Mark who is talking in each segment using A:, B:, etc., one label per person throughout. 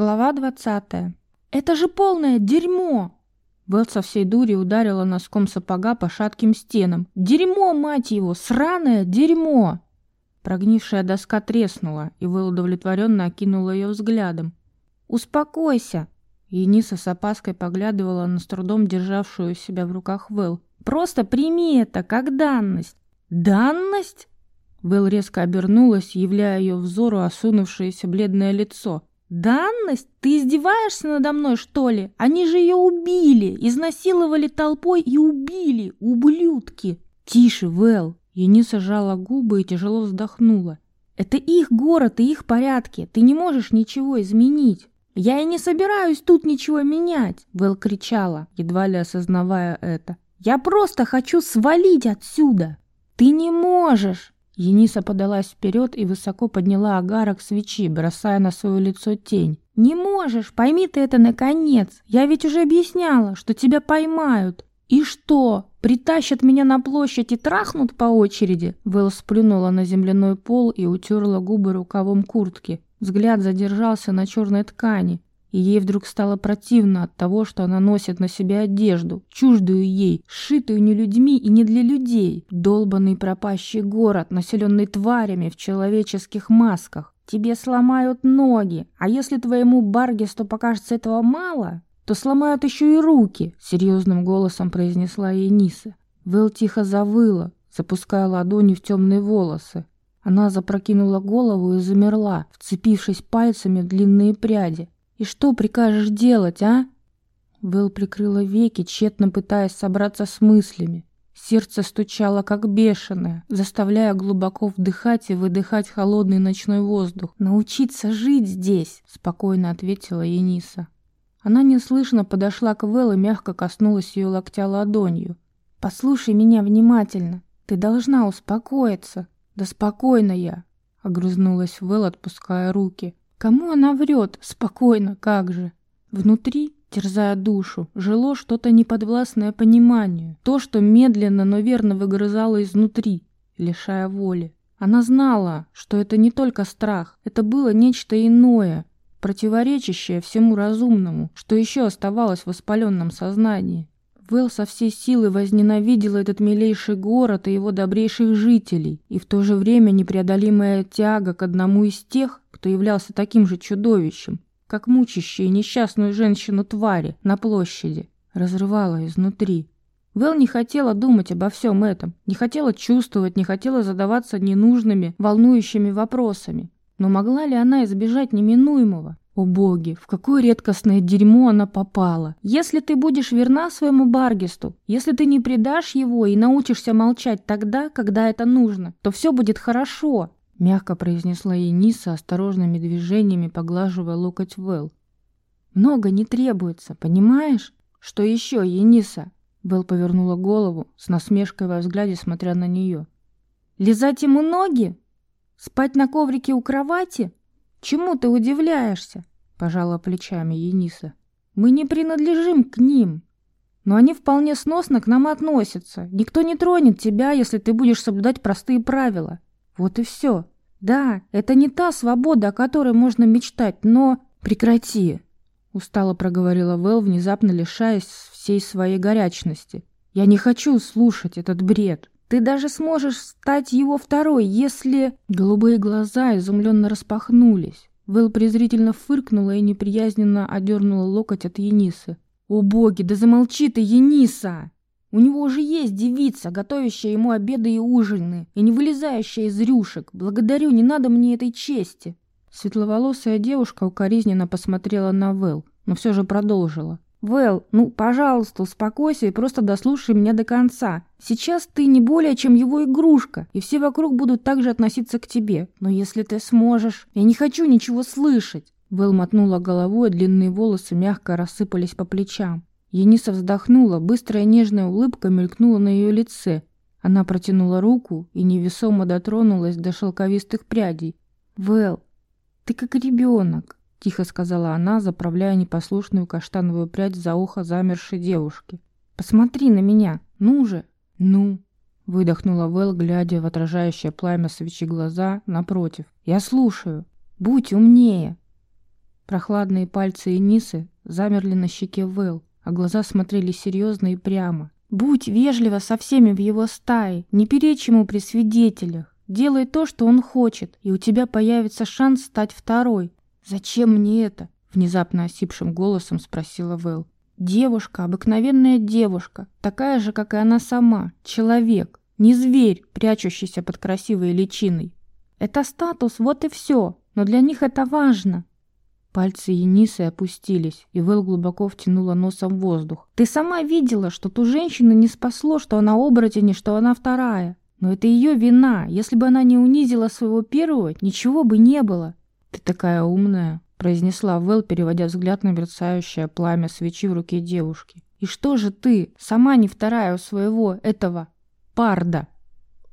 A: Глава двадцатая. «Это же полное дерьмо!» Белл со всей дури ударила носком сапога по шатким стенам. «Дерьмо, мать его! Сраное дерьмо!» Прогнившая доска треснула, и Вэл удовлетворенно окинула ее взглядом. «Успокойся!» Ениса с опаской поглядывала на с трудом державшую себя в руках Вэл. «Просто прими это как данность!» «Данность?» Вэл резко обернулась, являя ее взору осунувшееся бледное лицо. «Данность? Ты издеваешься надо мной, что ли? Они же ее убили, изнасиловали толпой и убили, ублюдки!» «Тише, Вэл!» Ениса сжала губы и тяжело вздохнула. «Это их город и их порядки. Ты не можешь ничего изменить». «Я и не собираюсь тут ничего менять!» Вэл кричала, едва ли осознавая это. «Я просто хочу свалить отсюда!» «Ты не можешь!» Ениса подалась вперед и высоко подняла агарок свечи, бросая на свое лицо тень. «Не можешь! Пойми ты это наконец! Я ведь уже объясняла, что тебя поймают!» «И что? Притащат меня на площадь и трахнут по очереди?» Вэл сплюнула на земляной пол и утерла губы рукавом куртки. Взгляд задержался на черной ткани, и ей вдруг стало противно от того, что она носит на себе одежду, чуждую ей, сшитую не людьми и не для людей. Долбанный пропащий город, населенный тварями в человеческих масках. Тебе сломают ноги, а если твоему Баргесту покажется этого мало, то сломают еще и руки, серьезным голосом произнесла Ениса. Вэл тихо завыла, запуская ладони в темные волосы. Она запрокинула голову и замерла, вцепившись пальцами в длинные пряди. «И что прикажешь делать, а?» Вэл прикрыла веки, тщетно пытаясь собраться с мыслями. Сердце стучало как бешеное, заставляя глубоко вдыхать и выдыхать холодный ночной воздух. «Научиться жить здесь!» — спокойно ответила Ениса. Она неслышно подошла к Вэл и мягко коснулась ее локтя ладонью. «Послушай меня внимательно. Ты должна успокоиться». «Да спокойно я!» — огрызнулась Вэл, отпуская руки. Кому она врет? Спокойно, как же. Внутри, терзая душу, жило что-то неподвластное пониманию. То, что медленно, но верно выгрызало изнутри, лишая воли. Она знала, что это не только страх, это было нечто иное, противоречащее всему разумному, что еще оставалось в воспаленном сознании. Вэл со всей силы возненавидела этот милейший город и его добрейших жителей, и в то же время непреодолимая тяга к одному из тех, кто являлся таким же чудовищем, как мучащие несчастную женщину твари на площади, разрывала изнутри. Вэл не хотела думать обо всем этом, не хотела чувствовать, не хотела задаваться ненужными, волнующими вопросами. Но могла ли она избежать неминуемого? О боги, в какое редкостное дерьмо она попала. Если ты будешь верна своему Баргесту, если ты не предашь его и научишься молчать тогда, когда это нужно, то все будет хорошо, мягко произнесла Ениса осторожными движениями, поглаживая локоть Вэл. Много не требуется, понимаешь? Что еще, Ениса? Вэл повернула голову, с насмешкой во взгляде смотря на нее. Лизать ему ноги? Спать на коврике у кровати? «Чему ты удивляешься?» — пожала плечами Ениса. «Мы не принадлежим к ним, но они вполне сносно к нам относятся. Никто не тронет тебя, если ты будешь соблюдать простые правила. Вот и все. Да, это не та свобода, о которой можно мечтать, но... Прекрати!» — устало проговорила Вэл, внезапно лишаясь всей своей горячности. «Я не хочу слушать этот бред. Ты даже сможешь стать его второй, если...» Голубые глаза изумленно распахнулись. Вэл презрительно фыркнула и неприязненно одернула локоть от Енисы. «О боги, да замолчи ты, Ениса! У него уже есть девица, готовящая ему обеды и ужины, и не вылезающая из рюшек. Благодарю, не надо мне этой чести!» Светловолосая девушка укоризненно посмотрела на Вэл, но все же продолжила. «Вэл, ну, пожалуйста, успокойся и просто дослушай меня до конца. Сейчас ты не более чем его игрушка, и все вокруг будут так же относиться к тебе. Но если ты сможешь... Я не хочу ничего слышать!» Вэл мотнула головой, длинные волосы мягко рассыпались по плечам. Ениса вздохнула, быстрая нежная улыбка мелькнула на ее лице. Она протянула руку и невесомо дотронулась до шелковистых прядей. «Вэл, ты как ребенок. — тихо сказала она, заправляя непослушную каштановую прядь за ухо замершей девушки. «Посмотри на меня! Ну же!» «Ну!» — выдохнула Вэл, глядя в отражающее пламя свечи глаза напротив. «Я слушаю. Будь умнее!» Прохладные пальцы Энисы замерли на щеке Вэл, а глаза смотрели серьезно и прямо. «Будь вежлива со всеми в его стае, не перечь ему при свидетелях. Делай то, что он хочет, и у тебя появится шанс стать второй. Зачем мне это?» Внезапно осипшим голосом спросила Вэл. «Девушка, обыкновенная девушка, такая же, как и она сама, человек, не зверь, прячущийся под красивой личиной. Это статус, вот и все, но для них это важно. Пальцы Енисы опустились, и Вэл глубоко втянула носом воздух. «Ты сама видела, что ту женщину не спасло, что она оборотень и что она вторая. Но это ее вина. Если бы она не унизила своего первого, ничего бы не было». «Ты такая умная», — произнесла Вэл, переводя взгляд на мерцающее пламя свечи в руке девушки. «И что же ты, сама не вторая у своего этого парда?»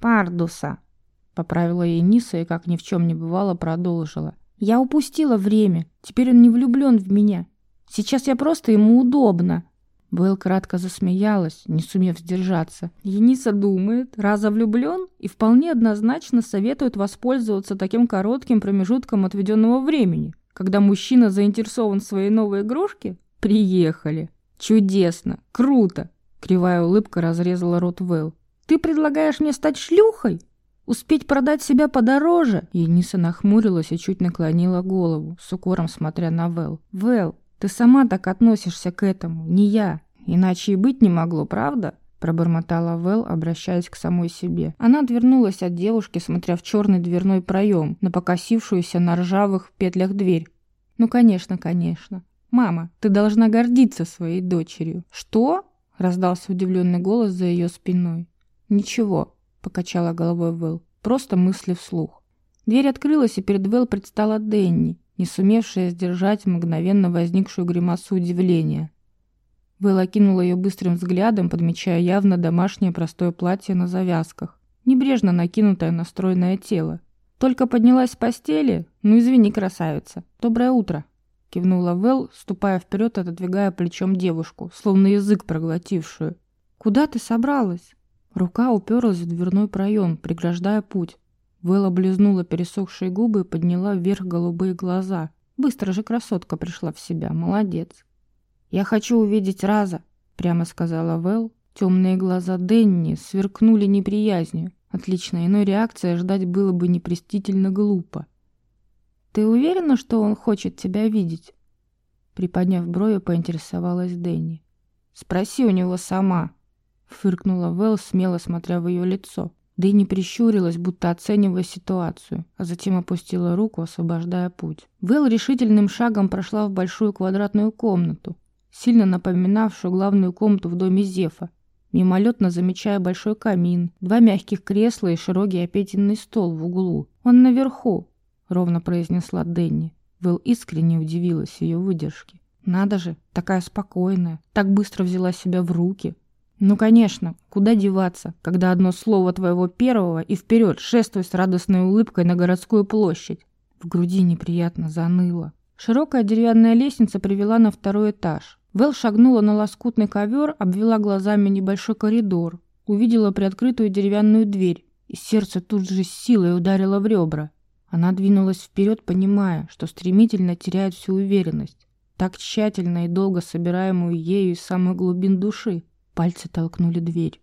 A: «Пардуса», — поправила Ениса и, как ни в чем не бывало, продолжила. Я упустила время. Теперь он не влюблен в меня. Сейчас я просто ему удобно. Белл кратко засмеялась, не сумев сдержаться. Ениса думает, раза влюблен, и вполне однозначно советует воспользоваться таким коротким промежутком отведенного времени. Когда мужчина заинтересован в своей новой игрушке, приехали. Чудесно, круто. Кривая улыбка разрезала рот Вэл. Ты предлагаешь мне стать шлюхой? Успеть продать себя подороже?» Ениса нахмурилась и чуть наклонила голову, с укором смотря на Вэл. «Вэл, ты сама так относишься к этому, не я. Иначе и быть не могло, правда?» Пробормотала Вэл, обращаясь к самой себе. Она отвернулась от девушки, смотря в черный дверной проем, на покосившуюся на ржавых петлях дверь. «Ну, конечно, конечно. Мама, ты должна гордиться своей дочерью». «Что?» — раздался удивленный голос за ее спиной. «Ничего, — покачала головой Вэл. «Просто мысли вслух». Дверь открылась, и перед Вэл предстала Денни, не сумевшая сдержать мгновенно возникшую гримасу удивления. Вэл окинула ее быстрым взглядом, подмечая явно домашнее простое платье на завязках, небрежно накинутое на стройное тело. «Только поднялась с постели? Ну, извини, красавица. Доброе утро!» Кивнула Вэл, ступая вперед, отодвигая плечом девушку, словно язык проглотившую. «Куда ты собралась?» Рука уперлась в дверной проем, преграждая путь. Вэлла облизнула пересохшие губы и подняла вверх голубые глаза. Быстро же красотка пришла в себя. Молодец. «Я хочу увидеть Раза», — прямо сказала Вэл. Темные глаза Денни сверкнули неприязнью. Отлично, иной реакции ждать было бы непрестительно глупо. «Ты уверена, что он хочет тебя видеть?» Приподняв брови, поинтересовалась Дэнни. «Спроси у него сама», Фыркнула Вэл, смело смотря в ее лицо. Да и не прищурилась, будто оценивая ситуацию, а затем опустила руку, освобождая путь. Вэл решительным шагом прошла в большую квадратную комнату, сильно напоминавшую главную комнату в доме Зефа, мимолетно замечая большой камин, два мягких кресла и широкий опетенный стол в углу. «Он наверху», — ровно произнесла Дэнни. Вэл искренне удивилась ее выдержке. «Надо же, такая спокойная, так быстро взяла себя в руки, ну, конечно, куда деваться, когда одно слово твоего первого и вперед шествуй с радостной улыбкой на городскую площадь. В груди неприятно заныло. Широкая деревянная лестница привела на второй этаж. Вэл шагнула на лоскутный ковер, обвела глазами небольшой коридор, увидела приоткрытую деревянную дверь, и сердце тут же с силой ударило в ребра. Она двинулась вперед, понимая, что стремительно теряет всю уверенность, так тщательно и долго собираемую ею из самых глубин души. Пальцы толкнули дверь.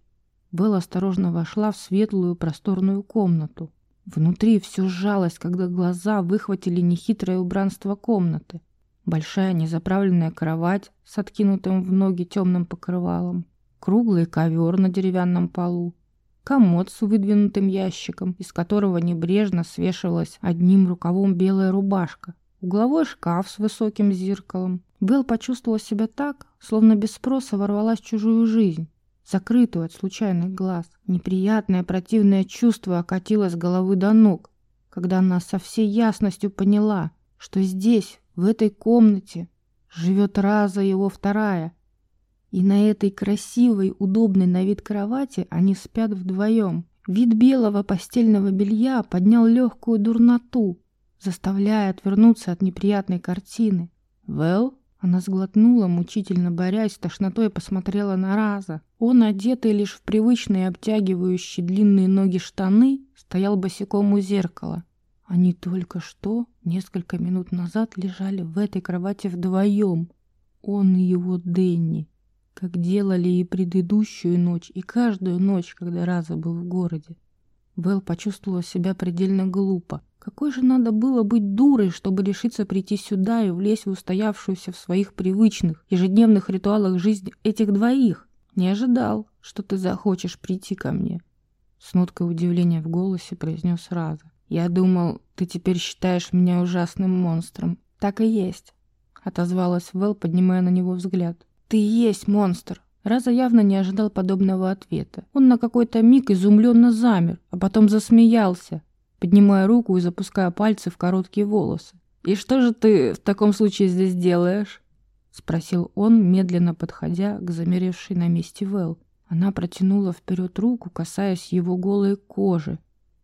A: Белла осторожно вошла в светлую просторную комнату. Внутри все сжалось, когда глаза выхватили нехитрое убранство комнаты. Большая незаправленная кровать с откинутым в ноги темным покрывалом, круглый ковер на деревянном полу, комод с выдвинутым ящиком, из которого небрежно свешивалась одним рукавом белая рубашка, угловой шкаф с высоким зеркалом, Белл почувствовала себя так, словно без спроса ворвалась в чужую жизнь, закрытую от случайных глаз. Неприятное противное чувство окатило с головы до ног, когда она со всей ясностью поняла, что здесь, в этой комнате, живет Раза его вторая. И на этой красивой, удобной на вид кровати они спят вдвоем. Вид белого постельного белья поднял легкую дурноту, заставляя отвернуться от неприятной картины. «Вэл?» Она сглотнула, мучительно борясь с тошнотой, посмотрела на Раза. Он, одетый лишь в привычные обтягивающие длинные ноги штаны, стоял босиком у зеркала. Они только что, несколько минут назад, лежали в этой кровати вдвоем. Он и его Дэнни. Как делали и предыдущую ночь, и каждую ночь, когда Раза был в городе. Вэл почувствовала себя предельно глупо. Какой же надо было быть дурой, чтобы решиться прийти сюда и влезть в устоявшуюся в своих привычных, ежедневных ритуалах жизнь этих двоих? Не ожидал, что ты захочешь прийти ко мне. С ноткой удивления в голосе произнес Раза. «Я думал, ты теперь считаешь меня ужасным монстром». «Так и есть», — отозвалась Вэл, поднимая на него взгляд. «Ты и есть монстр». Раза явно не ожидал подобного ответа. Он на какой-то миг изумленно замер, а потом засмеялся, поднимая руку и запуская пальцы в короткие волосы. «И что же ты в таком случае здесь делаешь?» — спросил он, медленно подходя к замеревшей на месте Вэл. Она протянула вперед руку, касаясь его голой кожи.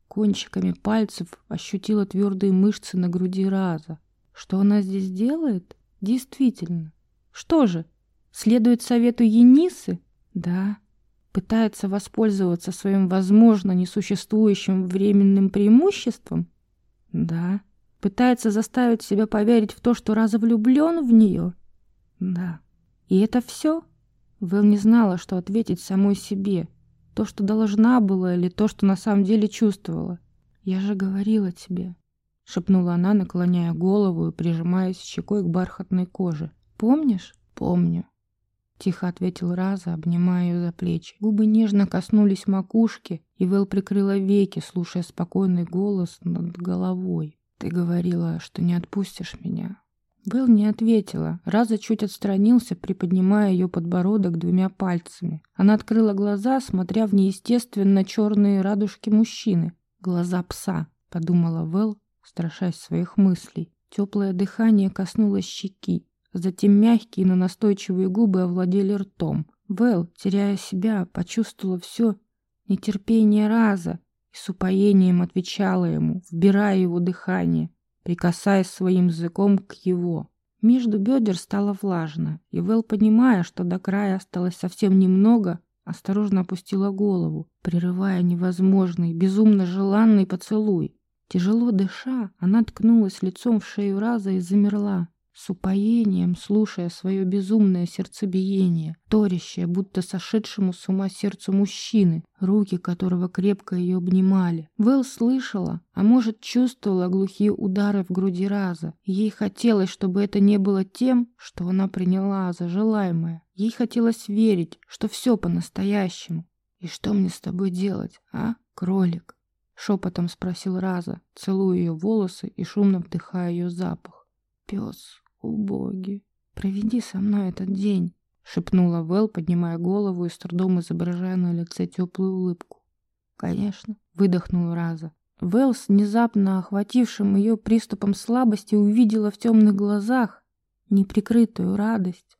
A: Кончиками пальцев ощутила твердые мышцы на груди Раза. Что она здесь делает? Действительно. Что же, следует совету Енисы? Да. Пытается воспользоваться своим, возможно, несуществующим временным преимуществом? Да. Пытается заставить себя поверить в то, что Раза влюблен в нее? Да. И это все? Вэл не знала, что ответить самой себе. То, что должна была, или то, что на самом деле чувствовала. «Я же говорила тебе», — шепнула она, наклоняя голову и прижимаясь щекой к бархатной коже. «Помнишь?» «Помню», — тихо ответил Раза, обнимая ее за плечи. Губы нежно коснулись макушки, и Вэл прикрыла веки, слушая спокойный голос над головой. «Ты говорила, что не отпустишь меня, Белл не ответила. Раза чуть отстранился, приподнимая ее подбородок двумя пальцами. Она открыла глаза, смотря в неестественно черные радужки мужчины. «Глаза пса», — подумала Вэл, страшась своих мыслей. Теплое дыхание коснулось щеки. Затем мягкие, но настойчивые губы овладели ртом. Вэл, теряя себя, почувствовала все нетерпение Раза и с упоением отвечала ему, вбирая его дыхание прикасаясь своим языком к его. Между бедер стало влажно, и Вэл, понимая, что до края осталось совсем немного, осторожно опустила голову, прерывая невозможный, безумно желанный поцелуй. Тяжело дыша, она ткнулась лицом в шею раза и замерла, с упоением слушая свое безумное сердцебиение, торящее, будто сошедшему с ума сердцу мужчины, руки которого крепко ее обнимали. Вэл слышала, а может чувствовала глухие удары в груди раза. Ей хотелось, чтобы это не было тем, что она приняла за желаемое. Ей хотелось верить, что все по-настоящему. «И что мне с тобой делать, а, кролик?» Шепотом спросил Раза, целуя ее волосы и шумно вдыхая ее запах. «Пес, «О, боги, проведи со мной этот день», — шепнула Вэл, поднимая голову и с трудом изображая на лице теплую улыбку. «Конечно», — выдохнула Раза. Вэл с внезапно охватившим ее приступом слабости увидела в темных глазах неприкрытую радость.